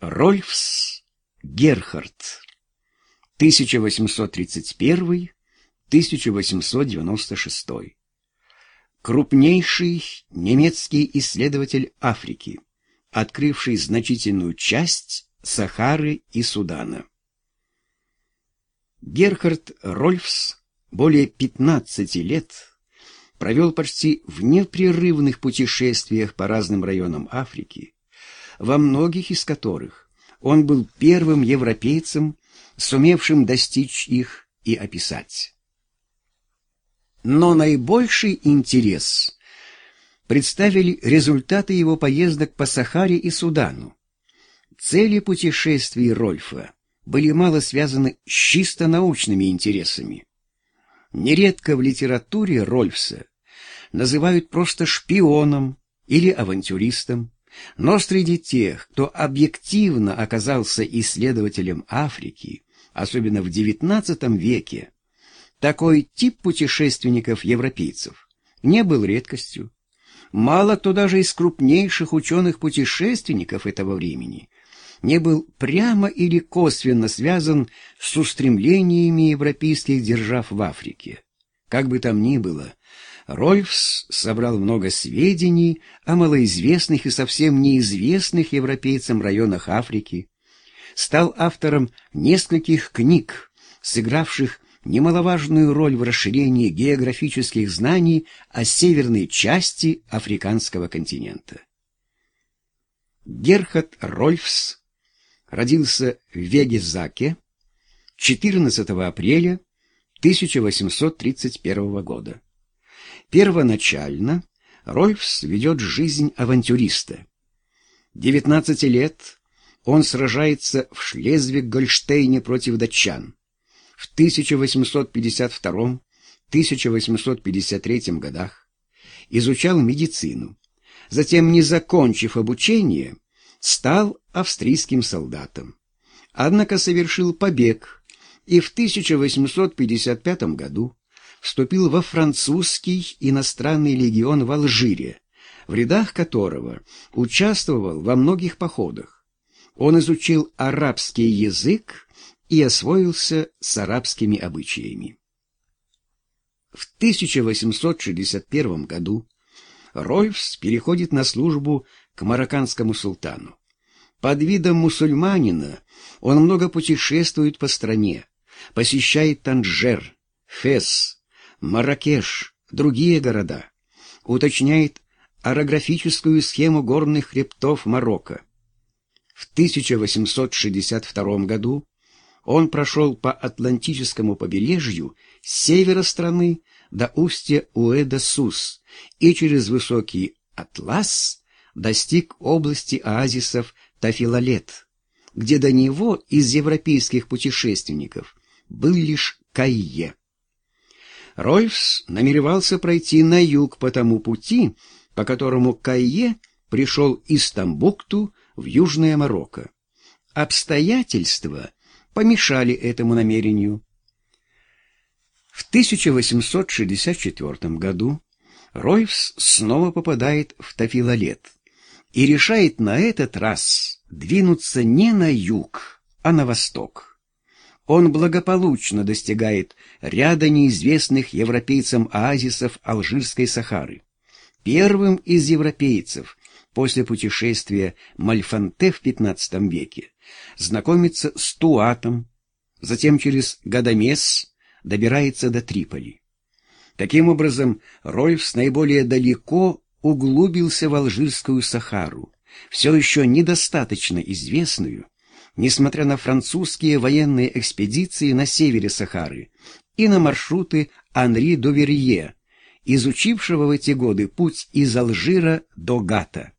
Рольфс Герхард 1831-1896 Крупнейший немецкий исследователь Африки, открывший значительную часть Сахары и Судана. Герхард Рольфс более 15 лет провел почти в непрерывных путешествиях по разным районам Африки, во многих из которых он был первым европейцем, сумевшим достичь их и описать. Но наибольший интерес представили результаты его поездок по Сахаре и Судану. Цели путешествий Рольфа были мало связаны с чисто научными интересами. Нередко в литературе Рольфса называют просто шпионом или авантюристом, но среди тех, кто объективно оказался исследователем Африки, особенно в XIX веке, такой тип путешественников-европейцев не был редкостью. Мало кто даже из крупнейших ученых-путешественников этого времени не был прямо или косвенно связан с устремлениями европейских держав в Африке. Как бы там ни было, Рольфс собрал много сведений о малоизвестных и совсем неизвестных европейцам районах Африки, стал автором нескольких книг, сыгравших немаловажную роль в расширении географических знаний о северной части африканского континента. Герхард Рольфс родился в Вегезаке 14 апреля 1831 года. Первоначально Рольфс ведет жизнь авантюриста. 19 лет он сражается в Шлезвиг-Гольштейне против датчан. В 1852-1853 годах изучал медицину. Затем, не закончив обучение, стал австрийским солдатом. Однако совершил побег и в 1855 году вступил во французский иностранный легион в Алжире, в рядах которого участвовал во многих походах. Он изучил арабский язык и освоился с арабскими обычаями. В 1861 году Рольфс переходит на службу к марокканскому султану. Под видом мусульманина он много путешествует по стране, посещает Танжер, Фес, Маракеш, другие города, уточняет орографическую схему горных хребтов Марокко. В 1862 году он прошел по Атлантическому побережью с севера страны до устья Уэда-Сус и через высокий Атлас достиг области оазисов Тафилалет, где до него из европейских путешественников был лишь Кайе. Рольфс намеревался пройти на юг по тому пути, по которому Кайе пришел из Тамбукту в Южное Марокко. Обстоятельства помешали этому намерению. В 1864 году Ройфс снова попадает в Тафилалет и решает на этот раз двинуться не на юг, а на восток. Он благополучно достигает ряда неизвестных европейцам оазисов Алжирской Сахары. Первым из европейцев после путешествия Мальфанте в XV веке знакомится с Туатом, затем через Гадамес добирается до Триполи. Таким образом, Рольфс наиболее далеко углубился в Алжирскую Сахару, все еще недостаточно известную, несмотря на французские военные экспедиции на севере Сахары и на маршруты Анри Доверье, изучившего в эти годы путь из Алжира до Гата.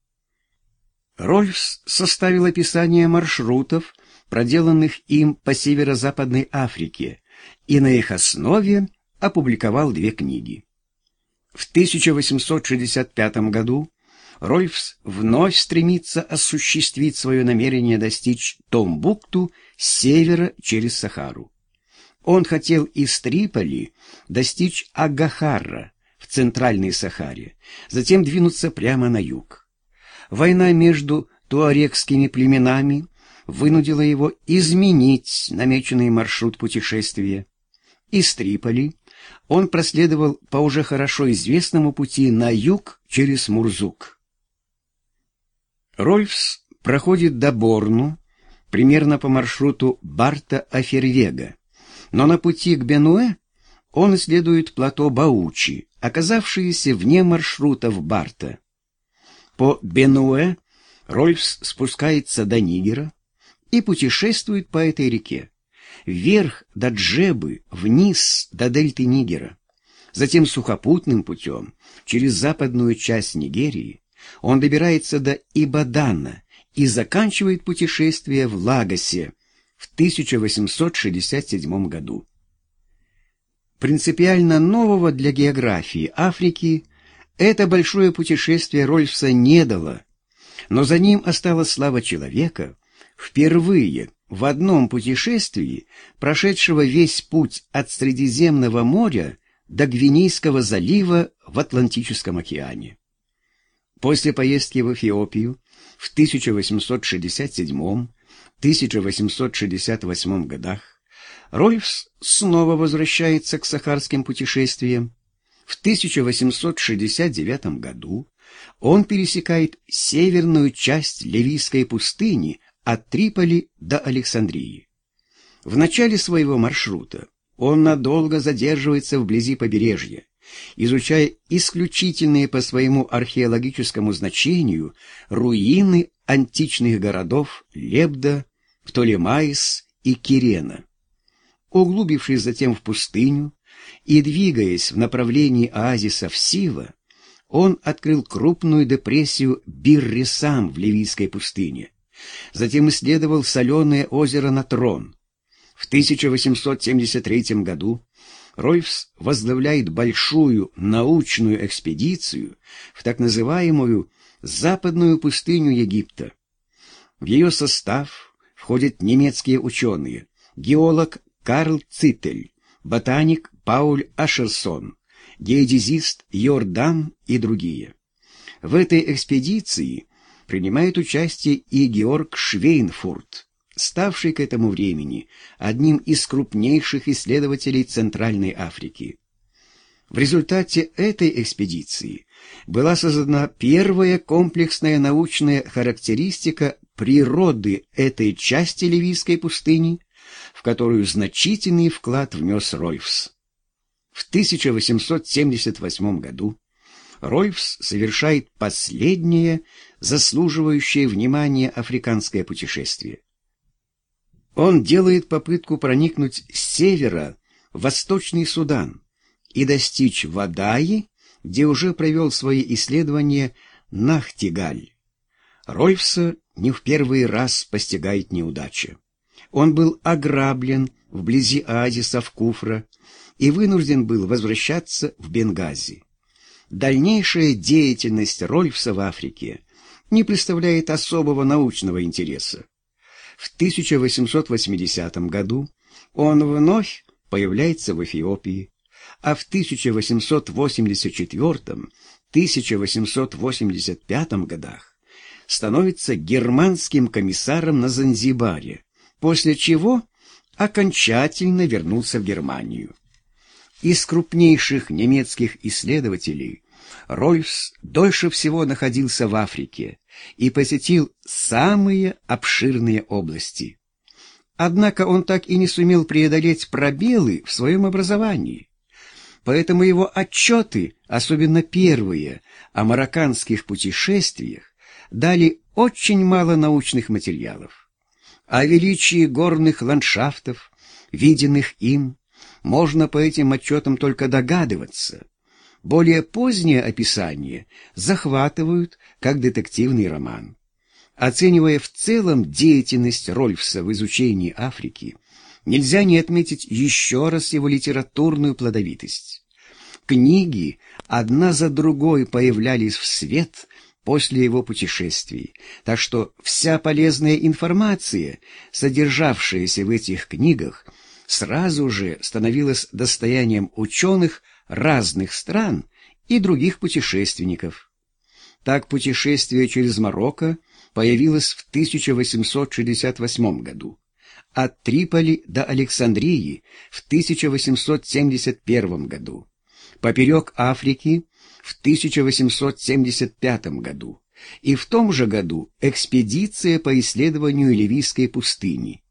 Рольфс составил описание маршрутов, проделанных им по северо-западной Африке, и на их основе опубликовал две книги. В 1865 году Рольфс вновь стремится осуществить свое намерение достичь Томбукту с севера через Сахару. Он хотел из Триполи достичь Агахара в Центральной Сахаре, затем двинуться прямо на юг. Война между туарегскими племенами вынудило его изменить намеченный маршрут путешествия. Из Триполи он проследовал по уже хорошо известному пути на юг через Мурзук. Рольфс проходит до Борну, примерно по маршруту Барта-Афервега, но на пути к Бенуэ он исследует плато Баучи, оказавшееся вне маршрутов Барта. По Бенуэ Рольфс спускается до Нигера и путешествует по этой реке вверх до Джебы, вниз до дельты Нигера. Затем сухопутным путем, через западную часть Нигерии, он добирается до Ибадана и заканчивает путешествие в Лагосе в 1867 году. Принципиально нового для географии Африки это большое путешествие Рольфса не дало, но за ним осталась слава человека, впервые в одном путешествии, прошедшего весь путь от Средиземного моря до Гвинейского залива в Атлантическом океане. После поездки в Эфиопию в 1867-1868 годах Рольфс снова возвращается к сахарским путешествиям. В 1869 году он пересекает северную часть Ливийской пустыни от Триполи до Александрии. В начале своего маршрута он надолго задерживается вблизи побережья, изучая исключительные по своему археологическому значению руины античных городов Лебда, Птолемаис и Кирена. Углубившись затем в пустыню и двигаясь в направлении оазиса Всива, он открыл крупную депрессию Биррисам в Ливийской пустыне, Затем исследовал соленое озеро Натрон. В 1873 году Ройфс возглавляет большую научную экспедицию в так называемую западную пустыню Египта. В ее состав входят немецкие ученые, геолог Карл Цитель, ботаник Пауль Ашерсон, геодезист Йордан и другие. В этой экспедиции принимает участие и Георг Швейнфурт, ставший к этому времени одним из крупнейших исследователей Центральной Африки. В результате этой экспедиции была создана первая комплексная научная характеристика природы этой части Ливийской пустыни, в которую значительный вклад внес Ройфс. В 1878 году Ройфс совершает последнее заслуживающее внимания африканское путешествие. Он делает попытку проникнуть с севера в Восточный Судан и достичь Вадаи, где уже провел свои исследования Нахтигаль. Рольфса не в первый раз постигает неудача. Он был ограблен вблизи оазиса в Куфра и вынужден был возвращаться в Бенгази. Дальнейшая деятельность Рольфса в Африке не представляет особого научного интереса. В 1880 году он вновь появляется в Эфиопии, а в 1884-1885 годах становится германским комиссаром на Занзибаре, после чего окончательно вернулся в Германию. Из крупнейших немецких исследователей Рольфс дольше всего находился в Африке и посетил самые обширные области. Однако он так и не сумел преодолеть пробелы в своем образовании. Поэтому его отчеты, особенно первые, о марокканских путешествиях, дали очень мало научных материалов. О величии горных ландшафтов, виденных им, можно по этим отчетам только догадываться. Более позднее описание захватывают как детективный роман. Оценивая в целом деятельность Рольфса в изучении Африки, нельзя не отметить еще раз его литературную плодовитость. Книги одна за другой появлялись в свет после его путешествий, так что вся полезная информация, содержавшаяся в этих книгах, сразу же становилась достоянием ученых разных стран и других путешественников. Так путешествие через Марокко появилась в 1868 году, от Триполи до Александрии в 1871 году, поперек Африки в 1875 году и в том же году экспедиция по исследованию Ливийской пустыни,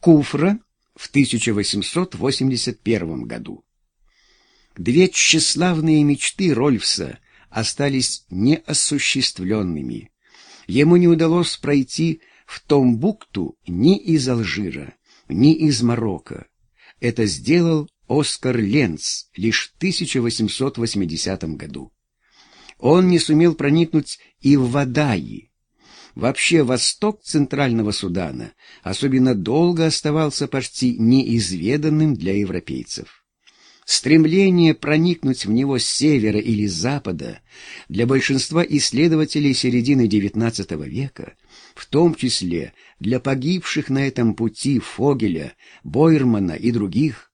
Куфра в 1881 году. Две тщеславные мечты Рольфса остались неосуществленными. Ему не удалось пройти в Томбукту ни из Алжира, ни из Марокко. Это сделал Оскар Ленц лишь в 1880 году. Он не сумел проникнуть и в Вадаи. Вообще восток Центрального Судана особенно долго оставался почти неизведанным для европейцев. Стремление проникнуть в него с севера или с запада для большинства исследователей середины XIX века, в том числе для погибших на этом пути Фогеля, Бойермана и других,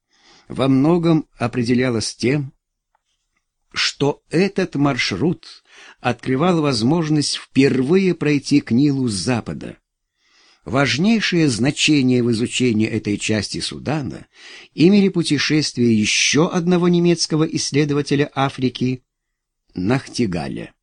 во многом определялось тем, что этот маршрут открывал возможность впервые пройти к Нилу с запада. Важнейшее значение в изучении этой части Судана имели путешествия еще одного немецкого исследователя Африки Нахтигаля.